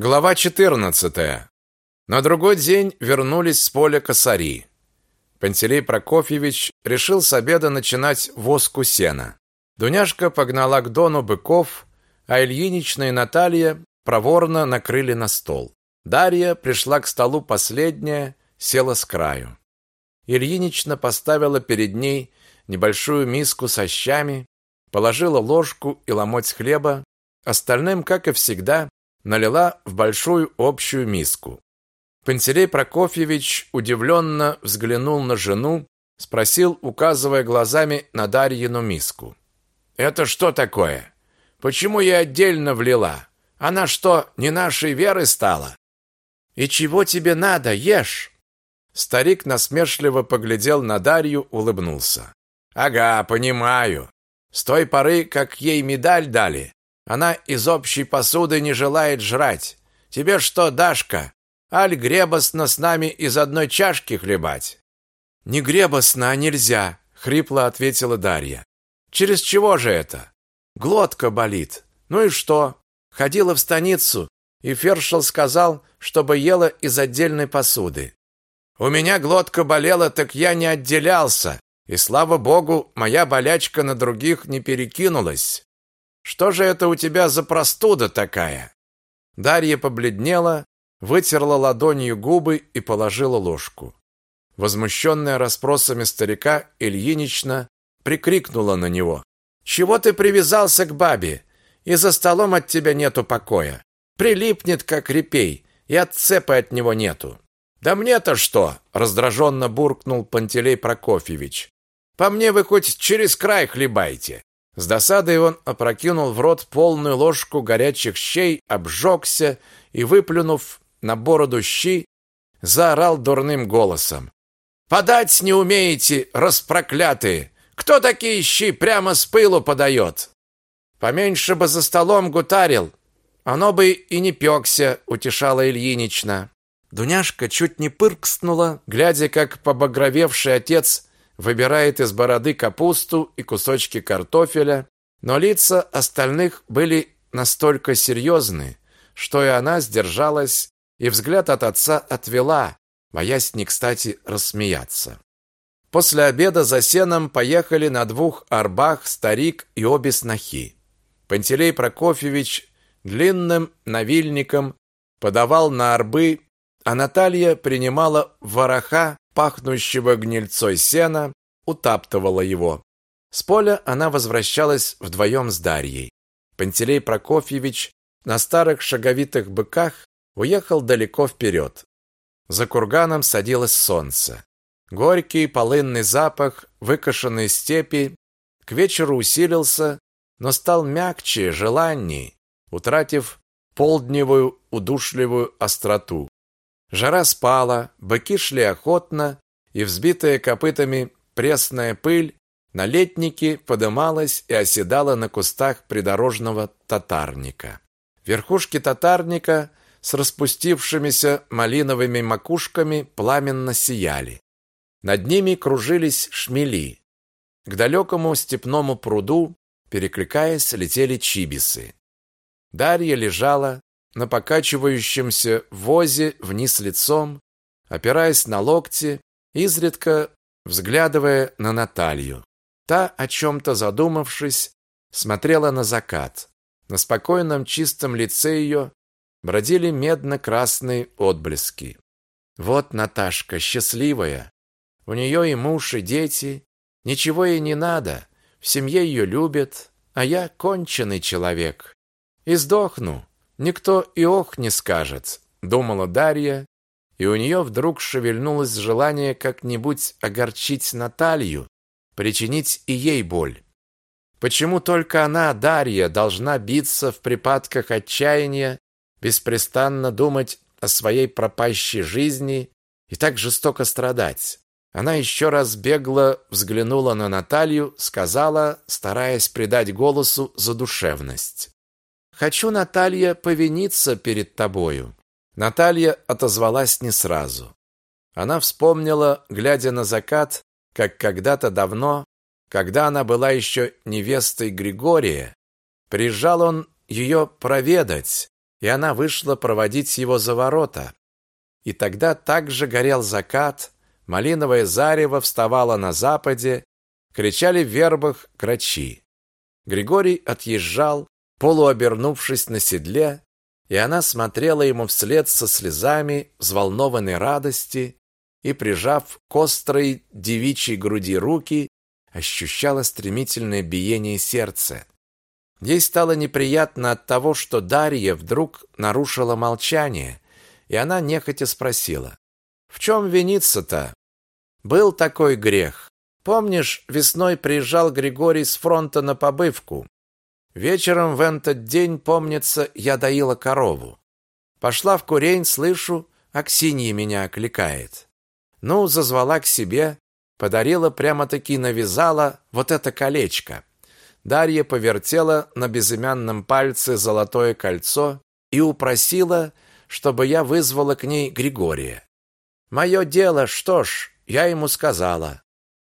Глава 14. На другой день вернулись с поля косари. Пантелей Прокофьевич решил с обеда начинать воску сена. Дуняшка погнала к дону быков, а Ильинична и Наталья проворно накрыли на стол. Дарья пришла к столу последняя, села с краю. Ильинична поставила перед ней небольшую миску со щами, положила ложку и ломоть хлеба, остальным, как и всегда, налила в большую общую миску. Пантелей Прокофьевич удивленно взглянул на жену, спросил, указывая глазами на Дарьину миску. «Это что такое? Почему я отдельно влила? Она что, не нашей веры стала?» «И чего тебе надо? Ешь!» Старик насмешливо поглядел на Дарью, улыбнулся. «Ага, понимаю. С той поры, как ей медаль дали, она из общей посуды не желает жрать. Тебе что, Дашка? Аль гребостно с нами из одной чашки хлебать? Не гребостно, а нельзя, хрипло ответила Дарья. Через чего же это? Глотка болит. Ну и что? Ходила в станицу, и фершел сказал, чтобы ела из отдельной посуды. У меня глотка болела, так я не отделялся, и слава богу, моя болячка на других не перекинулась. Что же это у тебя за простуда такая? Дарья побледнела, вытерла ладонью губы и положила ложку. Возмущенная расспросами старика, Ильинична прикрикнула на него: "Чего ты привязался к бабе? И за столом от тебя нету покоя. Прилипнет как репей, и отцепы от него нету". "Да мне-то что?" раздраженно буркнул Пантелей Прокофьевич. "По мне вы хоть через край хлебайте. С досадой он опрокинул в рот полную ложку горячих щей, обжегся и, выплюнув на бороду щи, заорал дурным голосом. «Подать не умеете, распроклятые! Кто такие щи прямо с пылу подает?» «Поменьше бы за столом гутарил, оно бы и не пекся», — утешала Ильинична. Дуняшка чуть не пыркснула, глядя, как побагровевший отец выбирает из бороды капусту и кусочки картофеля, но лица остальных были настолько серьезны, что и она сдержалась и взгляд от отца отвела, боясь не кстати рассмеяться. После обеда за сеном поехали на двух арбах старик и обе снохи. Пантелей Прокофьевич длинным навильником подавал на арбы, а Наталья принимала вороха пахнущего гнильцой сена, утаптывала его. С поля она возвращалась вдвоем с Дарьей. Пантелей Прокофьевич на старых шаговитых быках уехал далеко вперед. За курганом садилось солнце. Горький полынный запах выкошенной степи к вечеру усилился, но стал мягче, желанней, утратив полдневую удушливую остроту. Жара спала, быки шли охотно, и взбитая копытами пресная пыль на летнике подымалась и оседала на кустах придорожного татарника. Верхушки татарника с распустившимися малиновыми макушками пламенно сияли. Над ними кружились шмели. К далекому степному пруду, перекликаясь, летели чибисы. Дарья лежала, на покачивающемся возе вниз лицом, опираясь на локти, изредка взглядывая на Наталью. Та, о чем-то задумавшись, смотрела на закат. На спокойном чистом лице ее бродили медно-красные отблески. Вот Наташка, счастливая. У нее и муж, и дети. Ничего ей не надо. В семье ее любят, а я конченый человек. И сдохну. Никто и ох не скажет, думала Дарья, и у нее вдруг шевельнулось желание как-нибудь огорчить Наталью, причинить и ей боль. Почему только она, Дарья, должна биться в припадках отчаяния, беспрестанно думать о своей пропащей жизни и так жестоко страдать? Она еще раз бегло взглянула на Наталью, сказала, стараясь придать голосу задушевность. Хочу, Наталья, повиниться перед тобою. Наталья отозвалась не сразу. Она вспомнила, глядя на закат, как когда-то давно, когда она была еще невестой Григория, приезжал он ее проведать, и она вышла проводить его за ворота. И тогда также горел закат, малиновое зарево вставало на западе, кричали в вербах грачи. Григорий отъезжал, полуобернувшись на седле, и она смотрела ему вслед со слезами взволнованной радости и, прижав к острой девичьей груди руки, ощущала стремительное биение сердца. Ей стало неприятно от того, что Дарья вдруг нарушила молчание, и она нехотя спросила: "В чем виниться-то? Был такой грех. Помнишь, весной приезжал Григорий с фронта на побывку. Вечером в этот день, помнится, я доила корову. Пошла в курень, слышу, Аксинья меня окликает. Ну, зазвала к себе, подарила прямо-таки навязала вот это колечко. Дарья повертела на безымянном пальце золотое кольцо и упросила, чтобы я вызвала к ней Григория. Мое дело, что ж, я ему сказала.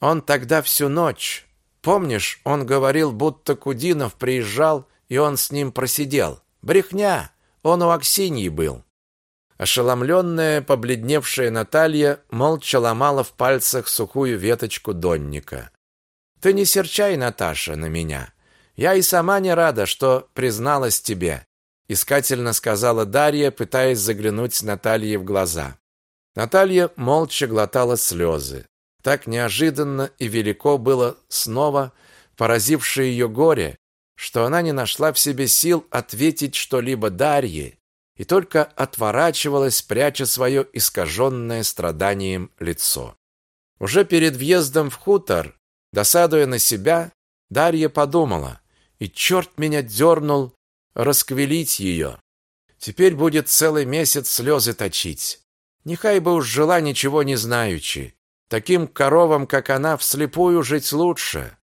Он тогда всю ночь, помнишь, он говорил, будто Кудинов приезжал, и он с ним просидел. Брехня, он у Аксиньи был. Ошеломленная, побледневшая Наталья молча ломала в пальцах сухую веточку донника. Ты не серчай, Наташа, на меня. Я и сама не рада, что призналась тебе, искательно сказала Дарья, пытаясь заглянуть Наталье в глаза. Наталья молча глотала слезы. Так неожиданно и велико было снова поразившее ее горе, что она не нашла в себе сил ответить что-либо Дарье и только отворачивалась, пряча свое искаженное страданием лицо. Уже перед въездом в хутор Досадуя на себя, Дарья подумала, и черт меня дернул расквелить ее. Теперь будет целый месяц слезы точить. Нехай бы уж жила ничего не знаючи. Таким коровам, как она, вслепую жить лучше.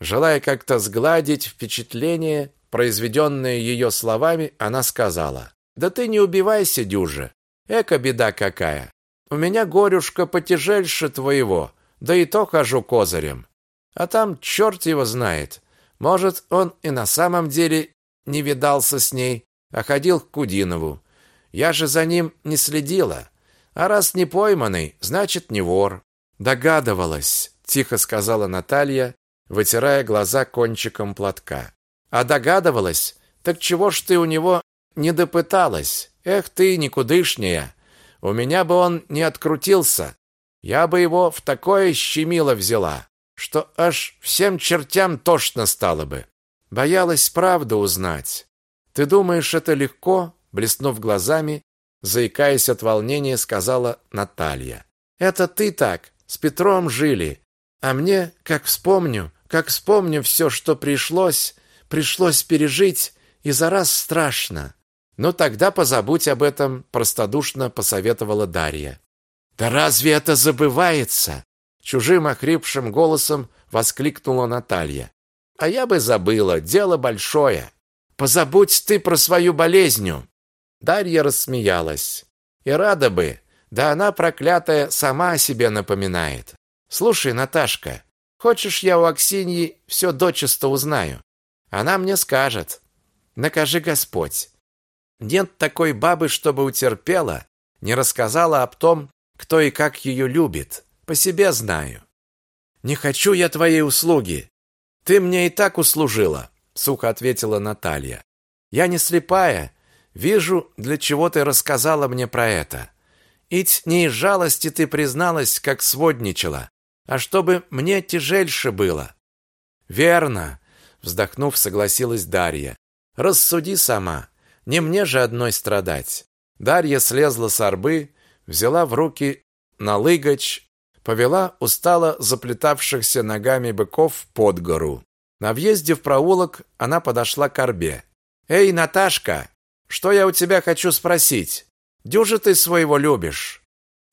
Желая как-то сгладить впечатление, произведенное ее словами, она сказала, «Да ты не убивайся, дюже. Эка беда какая. У меня горюшка потяжельше твоего, да и то хожу козырем. А там черт его знает. Может, он и на самом деле не видался с ней, а ходил к Кудинову. Я же за ним не следила. А раз не пойманный, значит, не вор. Догадывалась, тихо сказала Наталья, вытирая глаза кончиком платка. А догадывалась? Так чего ж ты у него не допыталась? Эх ты, никудышняя. У меня бы он не открутился. Я бы его в такое щемило взяла что аж всем чертям тошно стало бы. Боялась правду узнать. Ты думаешь, это легко? Блеснув глазами, заикаясь от волнения, сказала Наталья. Это ты так, с Петром жили. А мне, как вспомню, как вспомню все, что пришлось, пришлось пережить, и за раз страшно. Ну тогда позабудь об этом, простодушно посоветовала Дарья. Да разве это забывается? чужим охрипшим голосом воскликнула Наталья. А я бы забыла, дело большое. Позабудь ты про свою болезнью. Дарья рассмеялась. И рада бы, да она проклятая сама о себе напоминает. Слушай, Наташка, хочешь я у Аксиньи все дочисто узнаю? Она мне скажет. Накажи Господь. Нет такой бабы, чтобы утерпела, не рассказала об том, кто и как ее любит. По себе знаю. Не хочу я твоей услуги. Ты мне и так услужила, сухо ответила Наталья. Я не слепая, вижу, для чего ты рассказала мне про это. Ить не из жалости ты призналась, как сводничала, а чтобы мне тяжельше было. Верно, вздохнув, согласилась Дарья. Рассуди сама, не мне же одной страдать. Дарья слезла с арбы, взяла в руки налыгач повела устало заплетавшихся ногами быков под гору. На въезде в проулок она подошла к арбе. «Эй, Наташка, что я у тебя хочу спросить? Дюжи ты своего любишь?»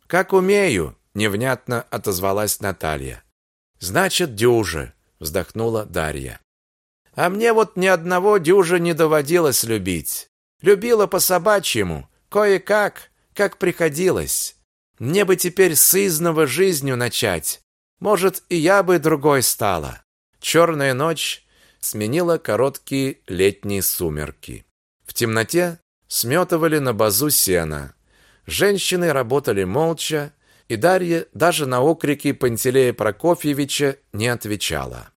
«Как умею», — невнятно отозвалась Наталья. «Значит, дюжи», — вздохнула Дарья. «А мне вот ни одного дюжа не доводилось любить. Любила по-собачьему, кое-как, как приходилось. Мне бы теперь сызново жизнью начать. Может, и я бы другой стала. Черная ночь сменила короткие летние сумерки. В темноте сметывали на базу сена. Женщины работали молча, и Дарья даже на окрики Пантелея Прокофьевича не отвечала.